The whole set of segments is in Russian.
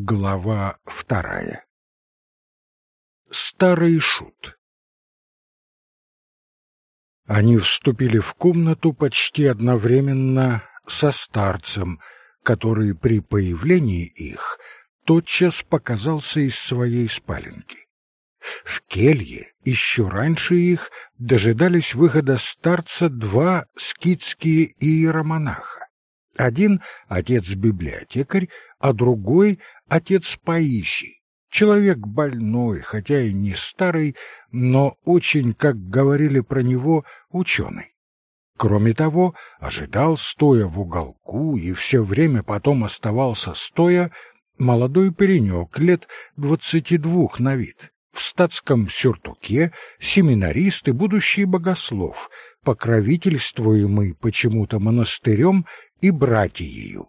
Глава вторая Старый шут Они вступили в комнату почти одновременно со старцем, который при появлении их тотчас показался из своей спаленки. В келье еще раньше их дожидались выхода старца два скитские иеромонаха. Один — отец-библиотекарь, а другой — отец Паисий. Человек больной, хотя и не старый, но очень, как говорили про него, ученый. Кроме того, ожидал, стоя в уголку, и все время потом оставался стоя, молодой паренек лет двадцати двух на вид, в статском сюртуке, семинарист и будущий богослов, покровительствуемый почему-то монастырем и братьею.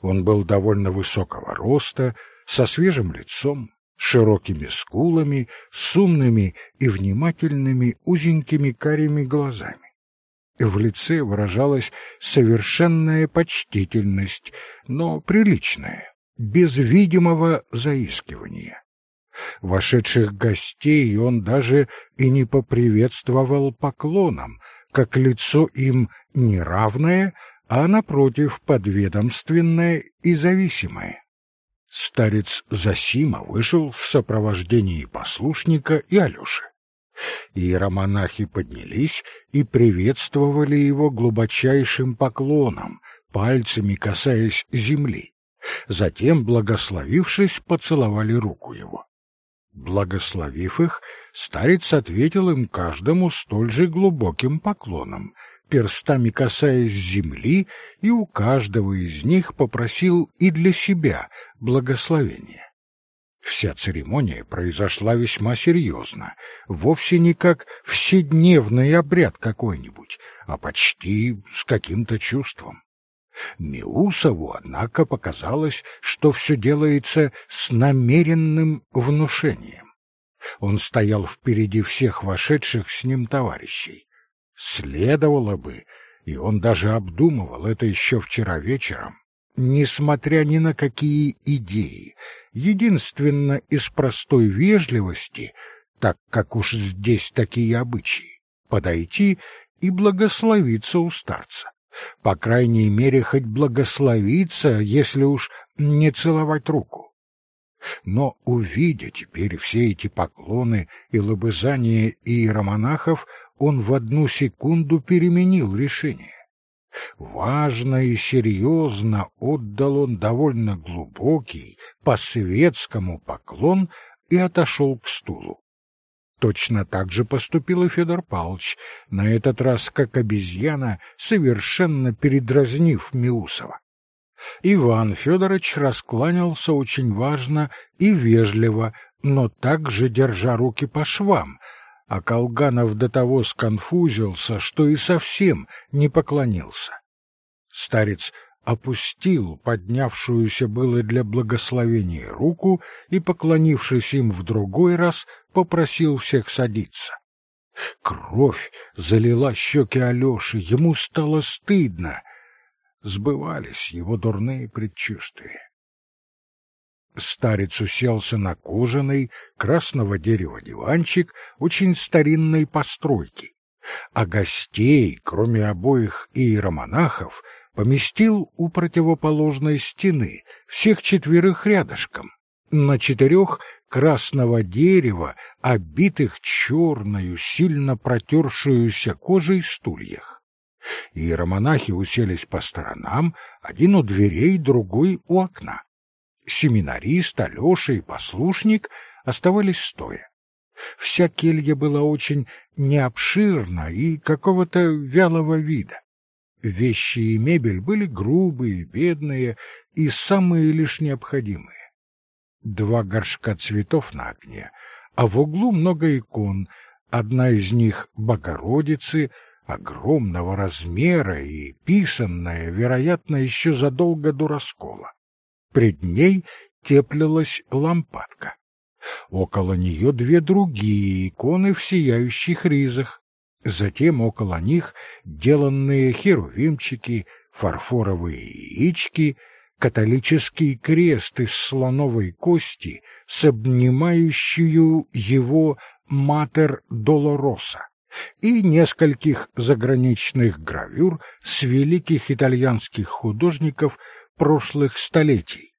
Он был довольно высокого роста, со свежим лицом, широкими скулами, с умными и внимательными узенькими карими глазами. В лице выражалась совершенная почтительность, но приличная, без видимого заискивания. Вошедших гостей он даже и не поприветствовал поклоном, как лицо им неравное, а, напротив, подведомственное и зависимое. Старец Засима вышел в сопровождении послушника и Алёши. Иеромонахи поднялись и приветствовали его глубочайшим поклоном, пальцами касаясь земли. Затем, благословившись, поцеловали руку его. Благословив их, старец ответил им каждому столь же глубоким поклоном, перстами касаясь земли, и у каждого из них попросил и для себя благословения. Вся церемония произошла весьма серьезно, вовсе не как вседневный обряд какой-нибудь, а почти с каким-то чувством. Миусову, однако, показалось, что все делается с намеренным внушением. Он стоял впереди всех вошедших с ним товарищей. Следовало бы, и он даже обдумывал это еще вчера вечером, несмотря ни на какие идеи, единственно из простой вежливости, так как уж здесь такие обычаи, подойти и благословиться у старца. По крайней мере, хоть благословиться, если уж не целовать руку. Но, увидя теперь все эти поклоны и лобызания иеромонахов, он в одну секунду переменил решение. Важно и серьезно отдал он довольно глубокий, по-светскому поклон и отошел к стулу. Точно так же поступил и Федор Павлович, на этот раз как обезьяна, совершенно передразнив Миусова. Иван Федорович раскланялся очень важно и вежливо, но также держа руки по швам, а Колганов до того сконфузился, что и совсем не поклонился. Старец опустил поднявшуюся было для благословения руку и, поклонившись им в другой раз, попросил всех садиться. Кровь залила щеки Алёши, ему стало стыдно. Сбывались его дурные предчувствия. Старец уселся на кожаный, красного дерева диванчик очень старинной постройки, а гостей, кроме обоих иеромонахов, поместил у противоположной стены, всех четверых рядышком, на четырех красного дерева, обитых черною, сильно протершуюся кожей стульях. Иеромонахи уселись по сторонам, один у дверей, другой у окна. Семинарист, Алеша и послушник оставались стоя. Вся келья была очень необширна и какого-то вялого вида. Вещи и мебель были грубые, бедные и самые лишь необходимые. Два горшка цветов на окне, а в углу много икон, одна из них — Богородицы, огромного размера и писанная, вероятно, еще задолго до раскола. Пред ней теплилась лампадка. Около нее две другие иконы в сияющих ризах, Затем около них деланные херувимчики, фарфоровые яички, католический крест из слоновой кости с обнимающую его Матер Долороса и нескольких заграничных гравюр с великих итальянских художников прошлых столетий.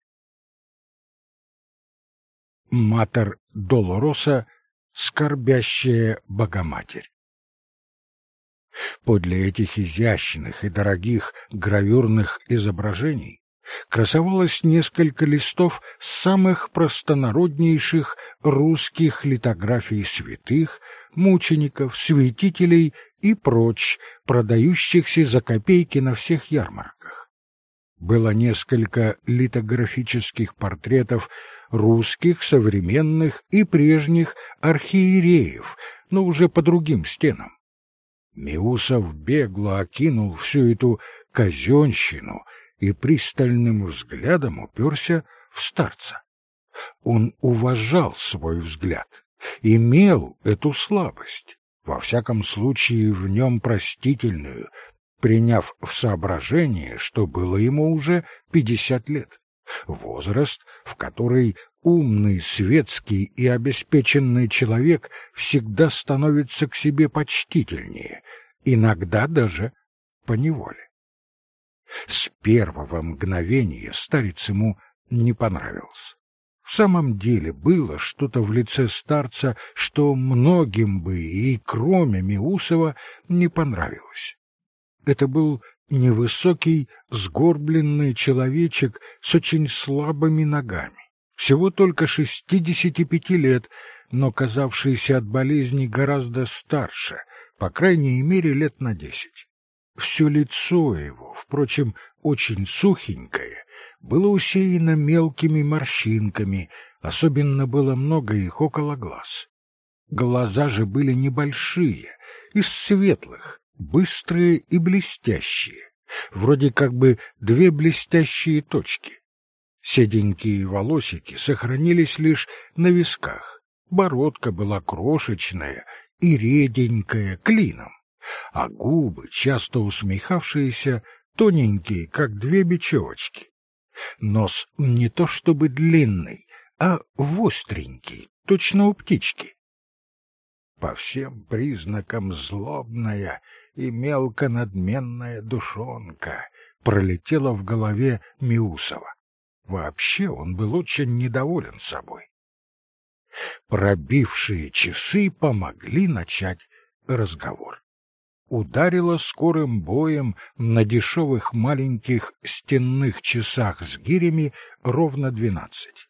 Матер Долороса — скорбящая Богоматерь. Подле этих изящных и дорогих гравюрных изображений красовалось несколько листов самых простонароднейших русских литографий святых, мучеников, святителей и прочь, продающихся за копейки на всех ярмарках. Было несколько литографических портретов русских, современных и прежних архиереев, но уже по другим стенам. Миусов бегло окинул всю эту казенщину и пристальным взглядом уперся в старца. Он уважал свой взгляд, имел эту слабость, во всяком случае в нем простительную, приняв в соображение, что было ему уже пятьдесят лет, возраст, в который умный, светский и обеспеченный человек всегда становится к себе почтительнее, иногда даже поневоле. С первого мгновения старец ему не понравился. В самом деле было что-то в лице старца, что многим бы и кроме Миусова не понравилось. Это был невысокий, сгорбленный человечек с очень слабыми ногами, всего только шестидесяти пяти лет, но казавшийся от болезни гораздо старше, по крайней мере лет на десять. Все лицо его, впрочем, очень сухенькое, было усеяно мелкими морщинками, особенно было много их около глаз. Глаза же были небольшие, из светлых, быстрые и блестящие, вроде как бы две блестящие точки. Седенькие волосики сохранились лишь на висках, бородка была крошечная и реденькая, клином а губы, часто усмехавшиеся, тоненькие, как две бечевочки. Нос не то чтобы длинный, а востренький, точно у птички. По всем признакам злобная и мелко надменная душонка пролетела в голове Миусова. Вообще он был очень недоволен собой. Пробившие часы помогли начать разговор ударила скорым боем на дешевых маленьких стенных часах с гирями ровно двенадцать.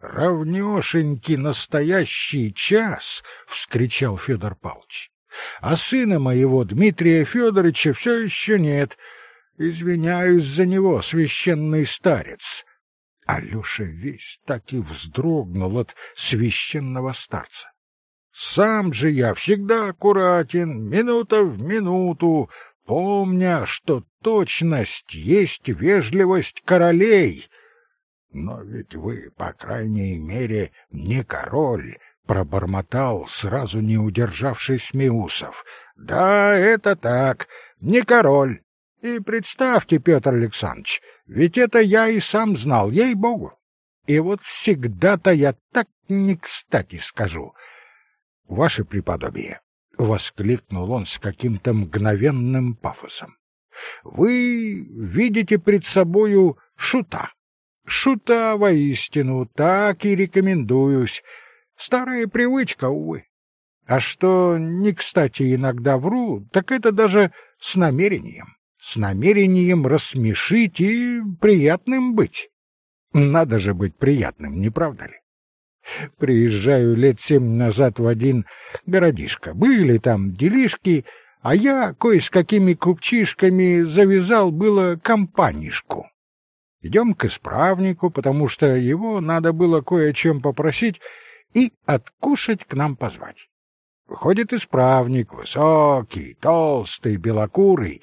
«Равнешенький настоящий час!» — вскричал Федор Павлович. «А сына моего Дмитрия Федоровича все еще нет. Извиняюсь за него, священный старец». Алеша весь так и вздрогнул от священного старца. Сам же я всегда аккуратен, минута в минуту, помня, что точность есть вежливость королей. Но ведь вы, по крайней мере, не король, пробормотал, сразу не удержавшись Миусов. Да, это так, не король. И представьте, Петр Александрович, ведь это я и сам знал, ей-богу. И вот всегда-то я так не кстати скажу — ваше преподобие, — воскликнул он с каким-то мгновенным пафосом, — вы видите пред собою шута. Шута воистину, так и рекомендуюсь. Старая привычка, увы. А что не кстати иногда вру, так это даже с намерением. С намерением рассмешить и приятным быть. Надо же быть приятным, не правда ли? Приезжаю лет семь назад в один городишко. Были там делишки, а я кое с какими купчишками завязал было компанишку. Идем к исправнику, потому что его надо было кое чем попросить и откушать к нам позвать. Выходит исправник, высокий, толстый, белокурый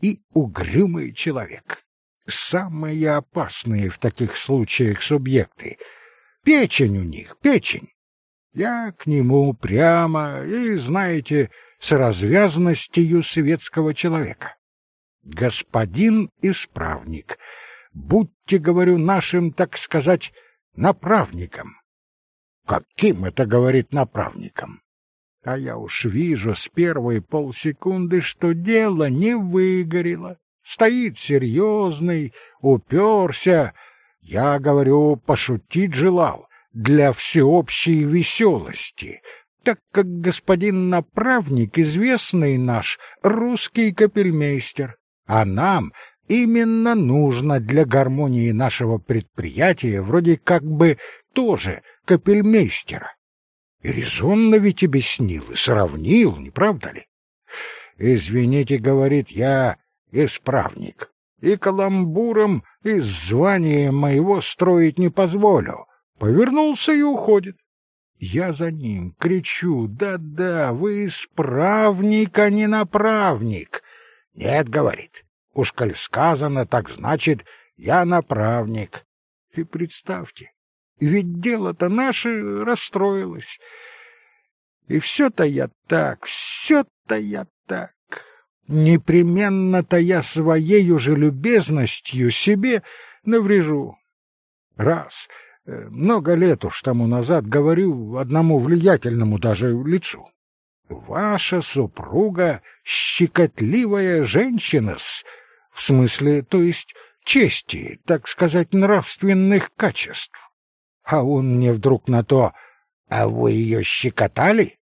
и угрюмый человек. Самые опасные в таких случаях субъекты — Печень у них, печень. Я к нему прямо и, знаете, с развязностью светского человека. Господин исправник, будьте, говорю, нашим, так сказать, направником. Каким это, говорит, направником? А я уж вижу с первой полсекунды, что дело не выгорело. Стоит серьезный, уперся. Я, говорю, пошутить желал для всеобщей веселости, так как господин направник, известный наш, русский капельмейстер, а нам именно нужно для гармонии нашего предприятия вроде как бы тоже капельмейстера. И резонно ведь объяснил и сравнил, не правда ли? «Извините, — говорит, — я исправник, и каламбуром из звания моего строить не позволю». Повернулся и уходит. Я за ним кричу, да-да, вы исправник, а не направник. Нет, говорит, уж коль сказано, так значит, я направник. И представьте, ведь дело-то наше расстроилось. И все-то я так, все-то я так. Непременно-то я своей уже любезностью себе наврежу. Раз, э, много лет уж тому назад говорю одному влиятельному даже лицу. Ваша супруга щекотливая женщина-с, в смысле, то есть чести, так сказать, нравственных качеств. А он мне вдруг на то, а вы ее щекотали?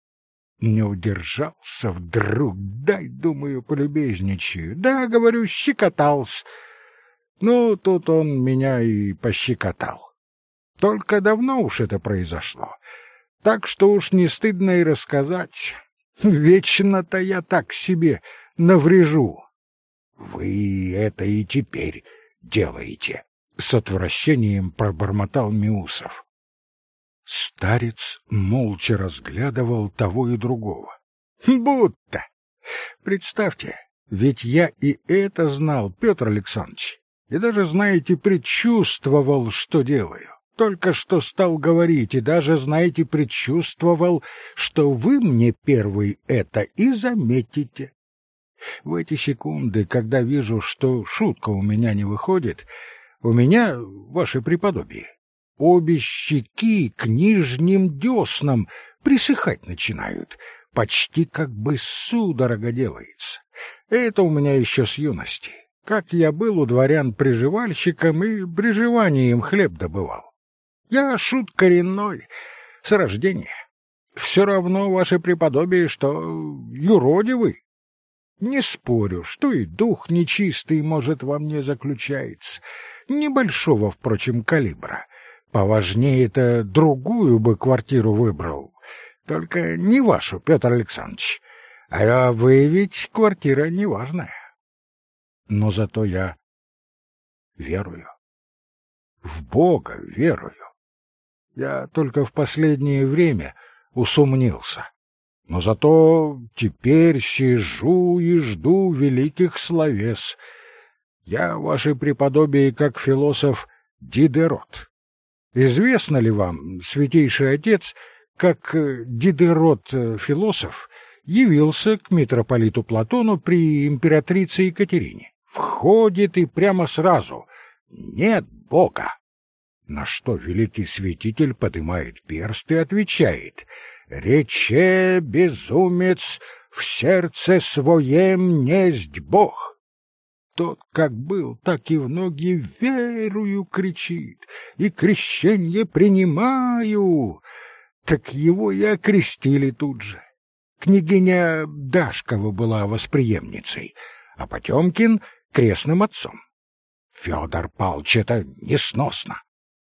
Не удержался вдруг, дай, думаю, полюбезничаю. Да, говорю, щекотался. Ну, тут он меня и пощекотал. Только давно уж это произошло. Так что уж не стыдно и рассказать. Вечно-то я так себе наврежу. Вы это и теперь делаете с отвращением пробормотал Миусов. Старец молча разглядывал того и другого. Будто. Представьте, ведь я и это знал, Петр Александрович, и даже, знаете, предчувствовал, что делаю. Только что стал говорить, и даже, знаете, предчувствовал, что вы мне первый это и заметите. В эти секунды, когда вижу, что шутка у меня не выходит, у меня, ваше преподобие, обе щеки к нижним деснам присыхать начинают, почти как бы судорога делается. Это у меня еще с юности, как я был у дворян приживальщиком и приживанием хлеб добывал. Я шут коренной, с рождения. Все равно, ваше преподобие, что юродивый. Не спорю, что и дух нечистый, может, во мне заключается небольшого, впрочем, калибра. Поважнее-то другую бы квартиру выбрал. Только не вашу, Петр Александрович. А вы ведь квартира неважная. Но зато я верую. В Бога верую. Я только в последнее время усомнился. Но зато теперь сижу и жду великих словес — я, ваше преподобие, как философ Дидерот. Известно ли вам, святейший отец, как э, Дидерот, э, философ, явился к митрополиту Платону при императрице Екатерине? Входит и прямо сразу «Нет Бога!» На что великий святитель поднимает перст и отвечает «Рече, безумец, в сердце своем несть Бог!» Тот, как был, так и в ноги верую кричит, и крещение принимаю. Так его и окрестили тут же. Княгиня Дашкова была восприемницей, а Потемкин — крестным отцом. Федор Палч, это несносно.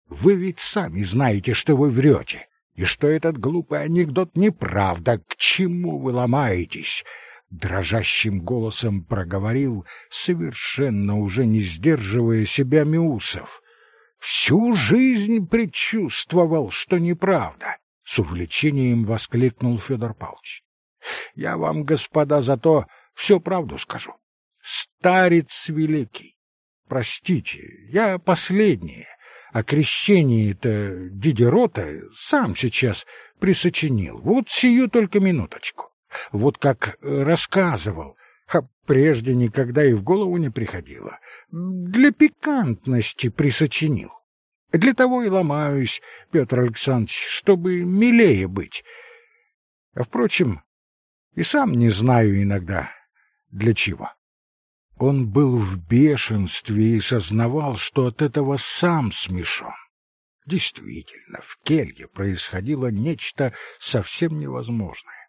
Вы ведь сами знаете, что вы врете, и что этот глупый анекдот неправда. К чему вы ломаетесь? Дрожащим голосом проговорил, совершенно уже не сдерживая себя Миусов. Всю жизнь предчувствовал, что неправда, с увлечением воскликнул Федор Павлович. Я вам, господа, зато всю правду скажу. Старец великий. Простите, я последнее. О крещении-то Дидерота сам сейчас присочинил. Вот сию только минуточку. Вот как э, рассказывал, а прежде никогда и в голову не приходило. Для пикантности присочинил. Для того и ломаюсь, Петр Александрович, чтобы милее быть. А, впрочем, и сам не знаю иногда, для чего. Он был в бешенстве и сознавал, что от этого сам смешон. Действительно, в келье происходило нечто совсем невозможное.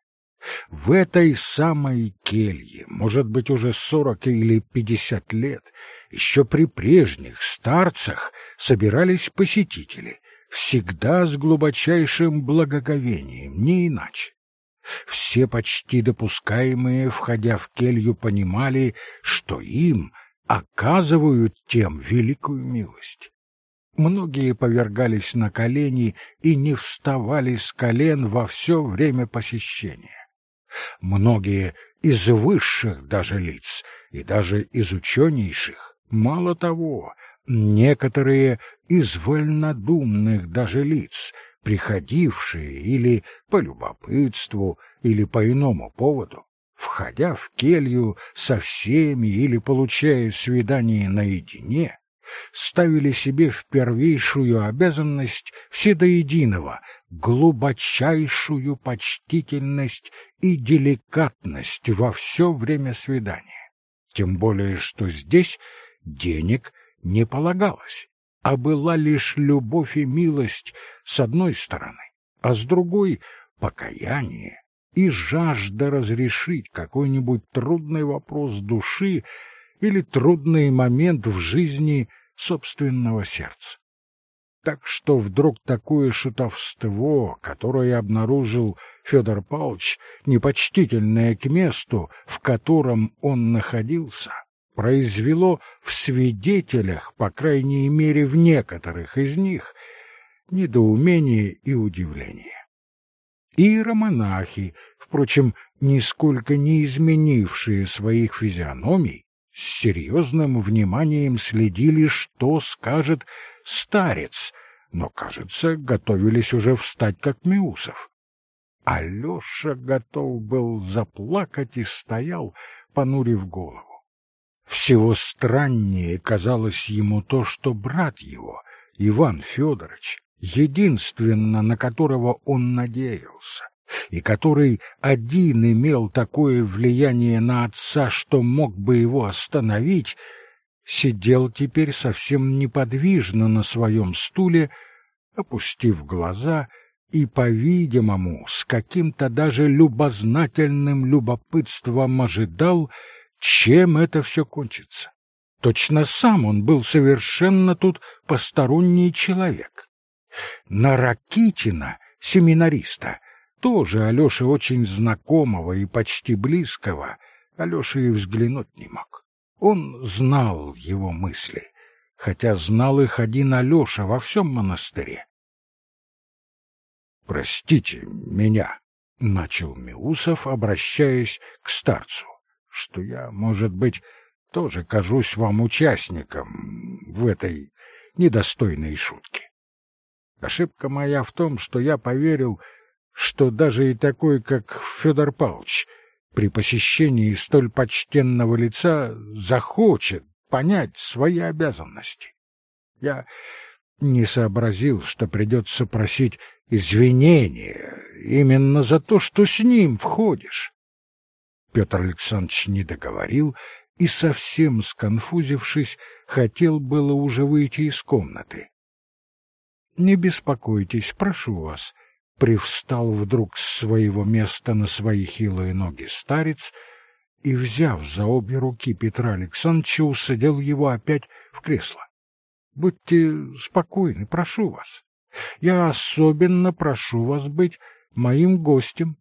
В этой самой келье, может быть, уже сорок или пятьдесят лет, еще при прежних старцах собирались посетители, всегда с глубочайшим благоговением, не иначе. Все почти допускаемые, входя в келью, понимали, что им оказывают тем великую милость. Многие повергались на колени и не вставали с колен во все время посещения. Многие из высших даже лиц и даже из ученейших, мало того, некоторые из вольнодумных даже лиц, приходившие или по любопытству, или по иному поводу, входя в келью со всеми или получая свидание наедине, ставили себе в первейшую обязанность все до единого глубочайшую почтительность и деликатность во все время свидания. Тем более, что здесь денег не полагалось, а была лишь любовь и милость с одной стороны, а с другой — покаяние и жажда разрешить какой-нибудь трудный вопрос души или трудный момент в жизни собственного сердца. Так что вдруг такое шутовство, которое обнаружил Федор Павлович, непочтительное к месту, в котором он находился, произвело в свидетелях, по крайней мере в некоторых из них, недоумение и удивление. Иеромонахи, впрочем, нисколько не изменившие своих физиономий, с серьезным вниманием следили, что скажет старец, но, кажется, готовились уже встать как Миусов. Алеша готов был заплакать и стоял, понурив голову. Всего страннее казалось ему то, что брат его, Иван Федорович, единственно на которого он надеялся, и который один имел такое влияние на отца, что мог бы его остановить, сидел теперь совсем неподвижно на своем стуле, опустив глаза и, по-видимому, с каким-то даже любознательным любопытством ожидал, чем это все кончится. Точно сам он был совершенно тут посторонний человек. На Ракитина, семинариста, тоже Алёше очень знакомого и почти близкого, Алёша и взглянуть не мог. Он знал его мысли, хотя знал их один Алёша во всем монастыре. «Простите меня», — начал Миусов, обращаясь к старцу, «что я, может быть, тоже кажусь вам участником в этой недостойной шутке. Ошибка моя в том, что я поверил, что даже и такой, как Федор Павлович, при посещении столь почтенного лица захочет понять свои обязанности. Я не сообразил, что придется просить извинения именно за то, что с ним входишь. Петр Александрович не договорил и, совсем сконфузившись, хотел было уже выйти из комнаты. — Не беспокойтесь, прошу вас, привстал вдруг с своего места на свои хилые ноги старец и, взяв за обе руки Петра Александровича, усадил его опять в кресло. — Будьте спокойны, прошу вас. Я особенно прошу вас быть моим гостем.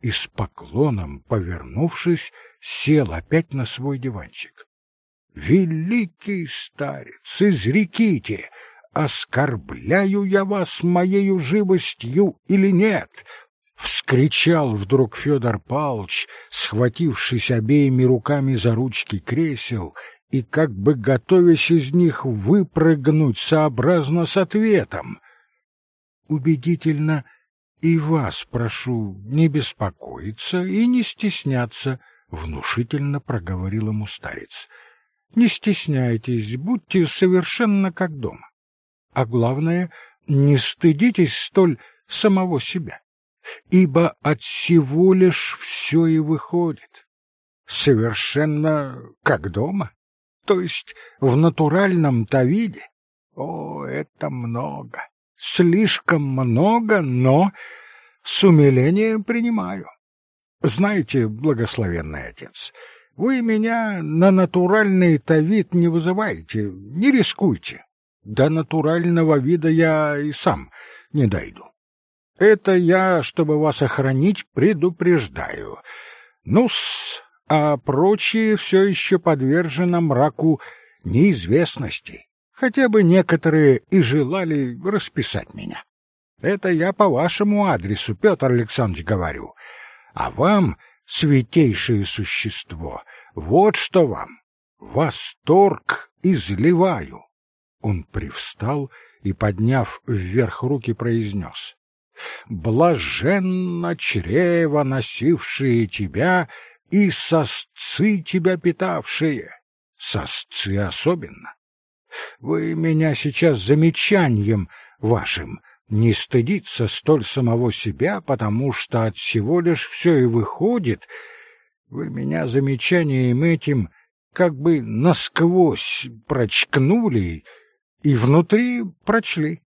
И с поклоном, повернувшись, сел опять на свой диванчик. — Великий старец, изреките! Оскорбляю я вас моею живостью или нет? Вскричал вдруг Федор Павлович, схватившись обеими руками за ручки кресел и как бы готовясь из них выпрыгнуть сообразно с ответом. Убедительно и вас прошу не беспокоиться и не стесняться, внушительно проговорил ему старец. Не стесняйтесь, будьте совершенно как дома. А главное, не стыдитесь столь самого себя, ибо от всего лишь все и выходит. Совершенно как дома, то есть в натуральном-то виде. О, это много, слишком много, но с умилением принимаю. Знаете, благословенный отец, вы меня на натуральный-то вид не вызываете, не рискуйте. До натурального вида я и сам не дойду. Это я, чтобы вас охранить, предупреждаю. Ну-с, а прочие все еще подвержено мраку неизвестности. Хотя бы некоторые и желали расписать меня. Это я по вашему адресу, Петр Александрович, говорю. А вам, святейшее существо, вот что вам. Восторг изливаю. Он привстал и, подняв вверх руки, произнес. «Блаженно чрево, носившие тебя, и сосцы тебя питавшие, сосцы особенно. Вы меня сейчас замечанием вашим не стыдиться столь самого себя, потому что от всего лишь все и выходит. Вы меня замечанием этим как бы насквозь прочкнули и внутри прочли.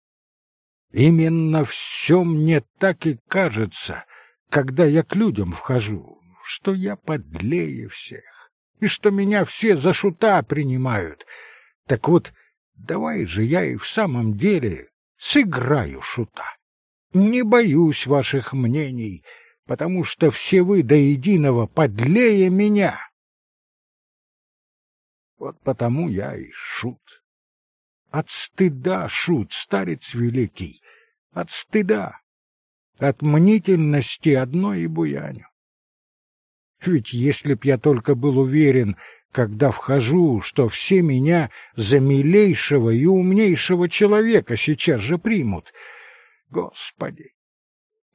Именно все мне так и кажется, когда я к людям вхожу, что я подлее всех, и что меня все за шута принимают. Так вот, давай же я и в самом деле сыграю шута. Не боюсь ваших мнений, потому что все вы до единого подлее меня. Вот потому я и шут. От стыда, шут, старец великий, от стыда, от мнительности одной и буяню. Ведь если б я только был уверен, когда вхожу, что все меня за милейшего и умнейшего человека сейчас же примут. Господи,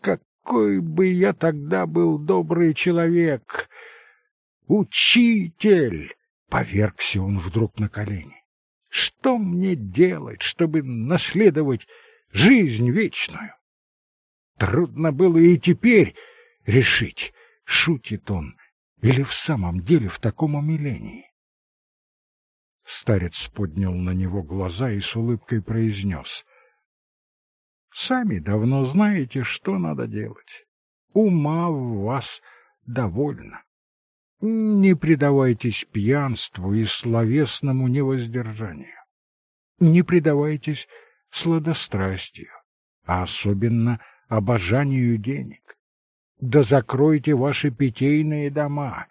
какой бы я тогда был добрый человек! Учитель! Повергся он вдруг на колени. Что мне делать, чтобы наследовать жизнь вечную? Трудно было и теперь решить, шутит он, или в самом деле в таком умилении. Старец поднял на него глаза и с улыбкой произнес. — Сами давно знаете, что надо делать. Ума в вас довольно. Не предавайтесь пьянству и словесному невоздержанию. Не предавайтесь сладострастию, а особенно обожанию денег. Да закройте ваши питейные дома.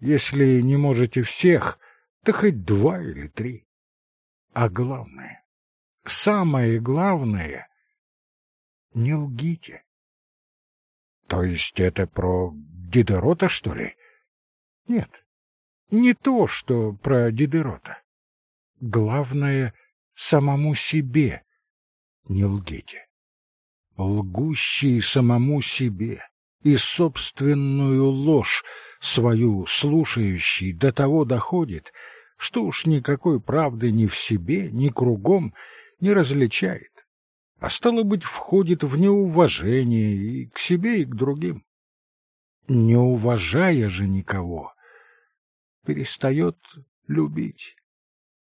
Если не можете всех, то хоть два или три. А главное, самое главное, не лгите. То есть это про Дидерота, что ли? Нет, не то, что про Дидерота. Главное, самому себе не лгите. Лгущий самому себе и собственную ложь свою слушающий до того доходит, что уж никакой правды ни в себе, ни кругом не различает, а стало быть, входит в неуважение и к себе, и к другим. Не уважая же никого, перестает любить.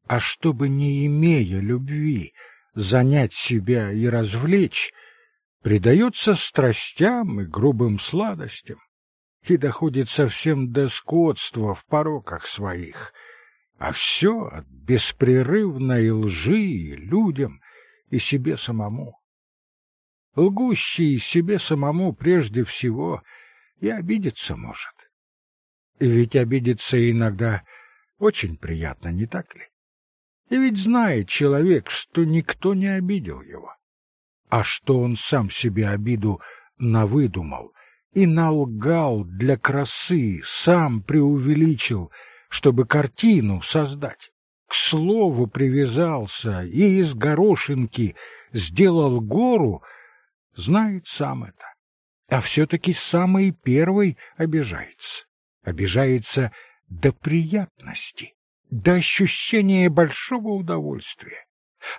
А чтобы, не имея любви, занять себя и развлечь, предается страстям и грубым сладостям и доходит совсем до скотства в пороках своих, а все от беспрерывной лжи людям и себе самому. Лгущий себе самому прежде всего и обидеться может. Ведь обидеться иногда очень приятно, не так ли? И ведь знает человек, что никто не обидел его а что он сам себе обиду навыдумал и налгал для красы, сам преувеличил, чтобы картину создать. К слову привязался и из горошинки сделал гору, знает сам это. А все-таки самый первый обижается. Обижается до приятности, до ощущения большого удовольствия,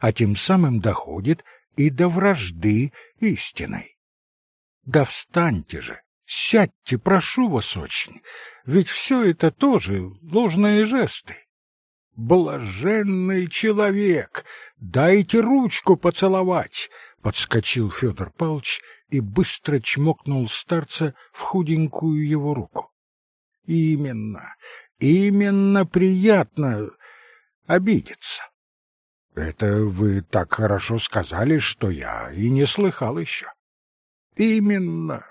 а тем самым доходит и до вражды истиной. Да встаньте же, сядьте, прошу вас очень, ведь все это тоже ложные жесты. Блаженный человек, дайте ручку поцеловать, подскочил Федор Павлович и быстро чмокнул старца в худенькую его руку. Именно, именно приятно обидеться. Это вы так хорошо сказали, что я и не слыхал еще. Именно,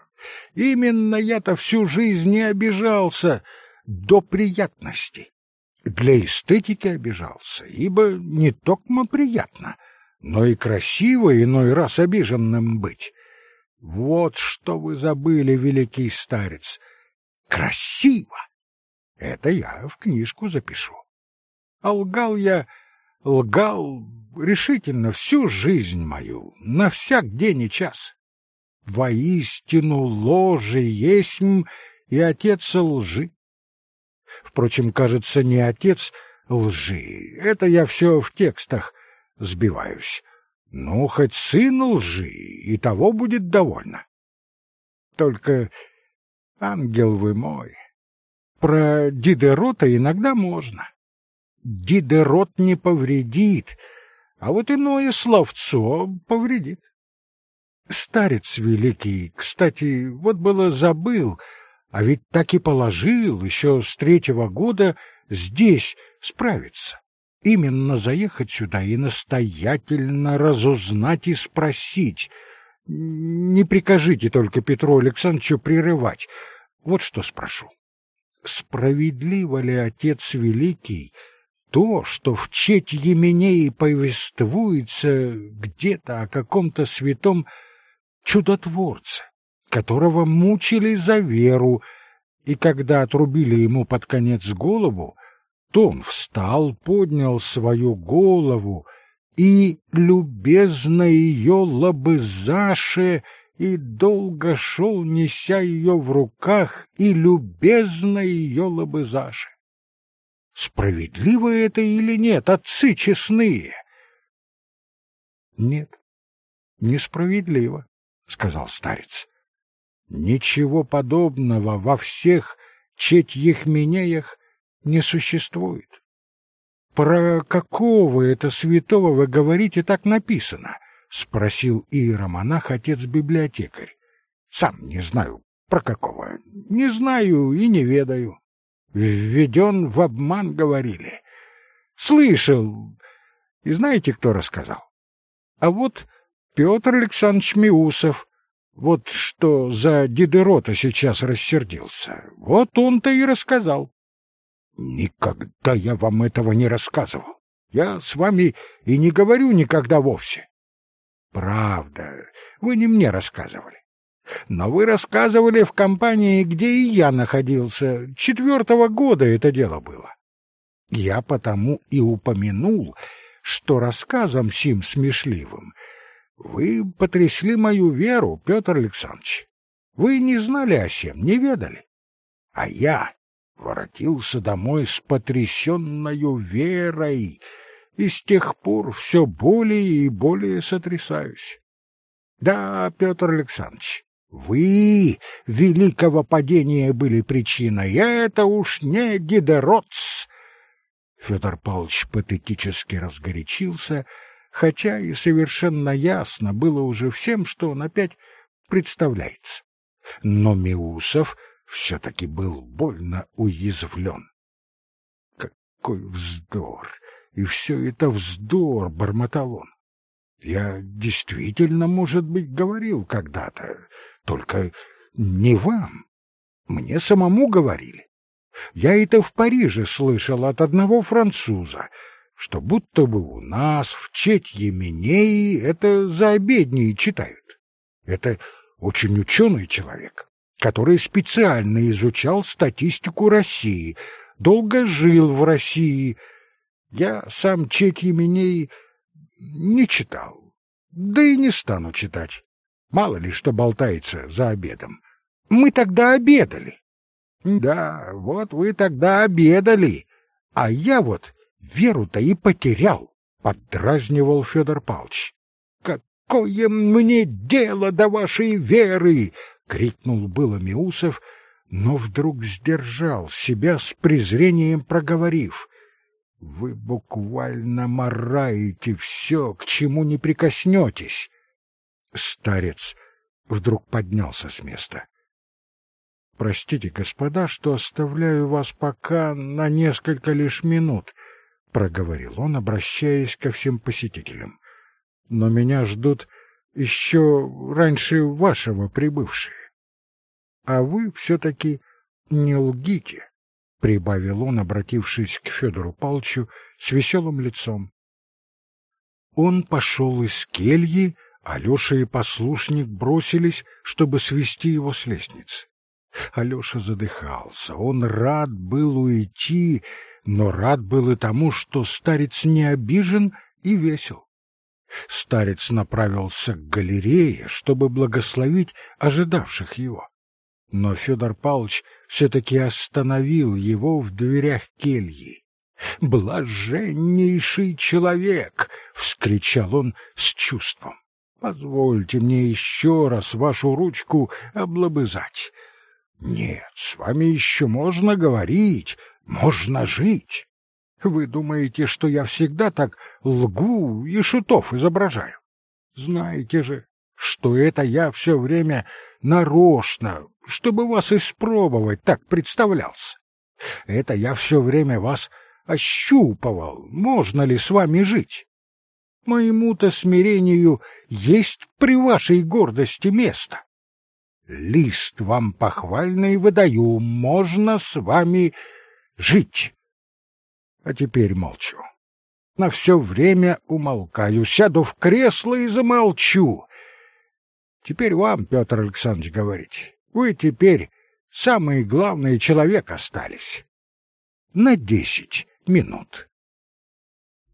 именно я-то всю жизнь не обижался до приятности. Для эстетики обижался, ибо не токмо приятно, но и красиво иной раз обиженным быть. Вот что вы забыли, великий старец. Красиво! Это я в книжку запишу. А лгал я, лгал решительно всю жизнь мою, на всяк день и час. Воистину ложи есмь и отец лжи. Впрочем, кажется, не отец лжи, это я все в текстах сбиваюсь. Ну, хоть сын лжи, и того будет довольно. Только, ангел вы мой, про Дидерота иногда можно. Дидерот не повредит, а вот иное словцо повредит. Старец великий, кстати, вот было забыл, а ведь так и положил еще с третьего года здесь справиться. Именно заехать сюда и настоятельно разузнать и спросить. Не прикажите только Петру Александровичу прерывать. Вот что спрошу. Справедливо ли Отец Великий то, что в честь Еменеи повествуется где-то о каком-то святом чудотворце, которого мучили за веру, и когда отрубили ему под конец голову, то он встал, поднял свою голову и, любезно ее лобызаше, и долго шел, неся ее в руках, и любезно ее лобызаше. Справедливо это или нет, отцы честные? Нет, несправедливо, сказал старец. Ничего подобного во всех четьих менеях не существует. Про какого это святого вы говорите так написано? спросил иеромонах отец-библиотекарь. Сам не знаю, про какого. Не знаю и не ведаю. Введен в обман, говорили. Слышал. И знаете, кто рассказал? А вот Петр Александрович Миусов, вот что за Дидерота сейчас рассердился. Вот он-то и рассказал. Никогда я вам этого не рассказывал. Я с вами и не говорю никогда вовсе. Правда, вы не мне рассказывали. Но вы рассказывали в компании, где и я находился. Четвертого года это дело было. Я потому и упомянул, что рассказом сим смешливым вы потрясли мою веру, Петр Александрович. Вы не знали о сем, не ведали. А я воротился домой с потрясенною верой, и с тех пор все более и более сотрясаюсь. Да, Петр Александрович, вы великого падения были причиной, это уж не Дидеротс. Федор Павлович патетически разгорячился, хотя и совершенно ясно было уже всем, что он опять представляется. Но Миусов все-таки был больно уязвлен. Какой вздор! И все это вздор, бормотал он. Я действительно, может быть, говорил когда-то, только не вам. Мне самому говорили. Я это в Париже слышал от одного француза, что будто бы у нас в Четьеменеи это за обедней читают. Это очень ученый человек, который специально изучал статистику России, долго жил в России. Я сам Четьеменеи не читал, да и не стану читать. Мало ли что болтается за обедом. Мы тогда обедали. Да, вот вы тогда обедали, а я вот веру-то и потерял, поддразнивал Федор Павлович. Какое мне дело до вашей веры! Крикнул было Миусов, но вдруг сдержал себя с презрением проговорив: вы буквально мораете все, к чему не прикоснетесь. Старец вдруг поднялся с места. Простите, господа, что оставляю вас пока на несколько лишь минут, проговорил он, обращаясь ко всем посетителям. Но меня ждут еще раньше вашего прибывшие. А вы все-таки не лгите, прибавил он, обратившись к Федору Палчу с веселым лицом. Он пошел из кельи, Алеша и послушник бросились, чтобы свести его с лестницы. Алеша задыхался. Он рад был уйти, но рад был и тому, что старец не обижен и весел. Старец направился к галерее, чтобы благословить ожидавших его. Но Федор Павлович все-таки остановил его в дверях кельи. «Блаженнейший человек!» — вскричал он с чувством. «Позвольте мне еще раз вашу ручку облобызать. Нет, с вами еще можно говорить, можно жить. Вы думаете, что я всегда так лгу и шутов изображаю? Знаете же, что это я все время нарочно, чтобы вас испробовать, так представлялся. Это я все время вас ощупывал, можно ли с вами жить. Моему-то смирению есть при вашей гордости место лист вам похвальный выдаю, можно с вами жить. А теперь молчу. На все время умолкаю, сяду в кресло и замолчу. Теперь вам, Петр Александрович, говорить. Вы теперь самый главный человек остались. На десять минут.